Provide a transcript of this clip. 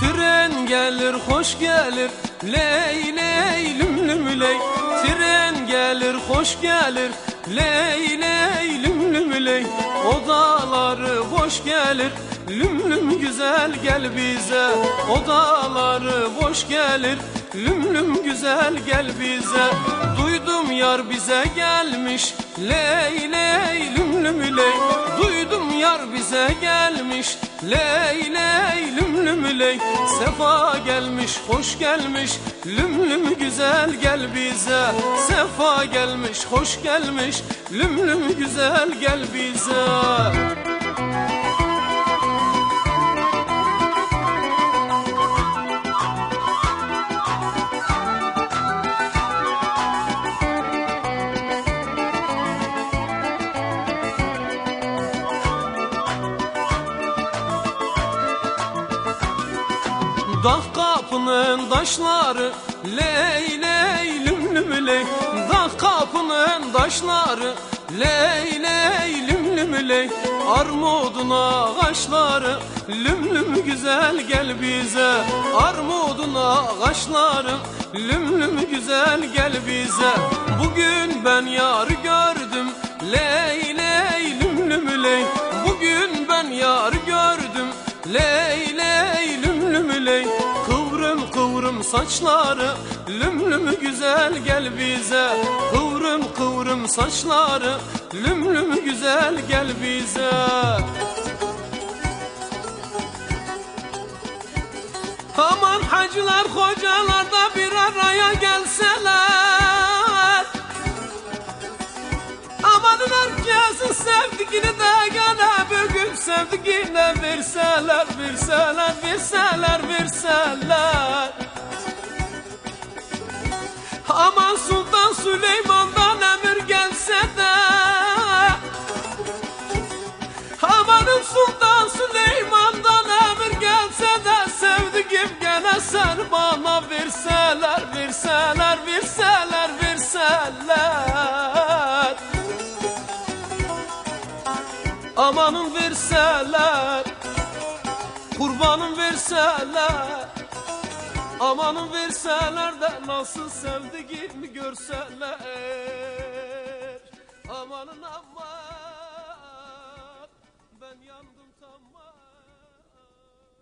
Tren gelir hoş gelir. Ley ley lüm lüm ley. Tren gelir hoş gelir. Ley ley lüm lüm ley. Odaları boş gelir. Lüm lüm güzel gel bize. Odaları boş gelir. Lüm lüm güzel gel bize. Duydum yar bize gelmiş. Ley ley lüm lüm ley yar bize gelmiş ley ley lüm lüm ley. Sefa gelmiş hoş gelmiş lüm lüm güzel gel bize. Sefa gelmiş hoş gelmiş lüm lüm güzel gel bize Dağ kapının taşları ley ley lüm lüm ley. Dağ kapının taşları ley ley lüm lüm ley. Armudun ağaçları lüm lüm güzel gel bize. Armudun ağaçları lüm lüm güzel gel bize. Bugün ben yar gördüm ley ley Kıvrım saçları lüm lüm güzel gel bize. Kıvrım kıvrım saçları lüm lüm güzel gel bize. Aman hacılar hocalar da bir araya gelseler. Amanın herkesin sevdiğini de gene bugün sevdiğine verseler Verseler, verseler, verseler Süleyman'dan emir gelse de Amanın Sultan Süleyman'dan emir gelse de Sevdiğim gene sen bana verseler Verseler, verseler, verseler. Amanın verseler Kurbanın verseler Amanın verseler de nasıl sevdiğimi görseler. Amanın aman.